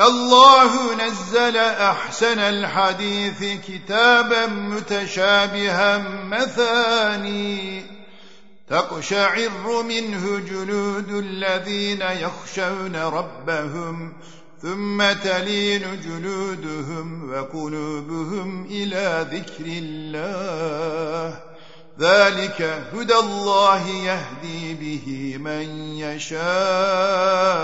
الله نزل أحسن الحديث كتابا متشابها مثاني تقشعر منه جلود الذين يخشون ربهم ثم تلين جلودهم وقلوبهم إلى ذكر الله ذلك هدى الله يهدي به من يشاء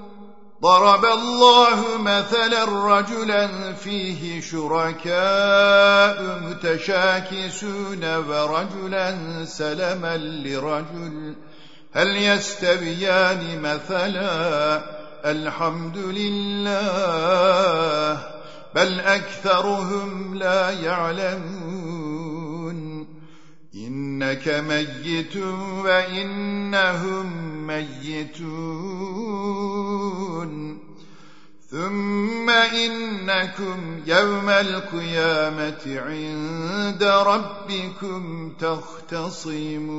ضرب الله مثلا رجلا فيه شركاء متشاكسون ورجلا سلما لرجل. هل يستبيان مثلا؟ الحمد لله بل أكثرهم لا يعلمون. إنك ميت وإنهم ميتون. إنكم يوم القيامة عند ربكم تختصمون.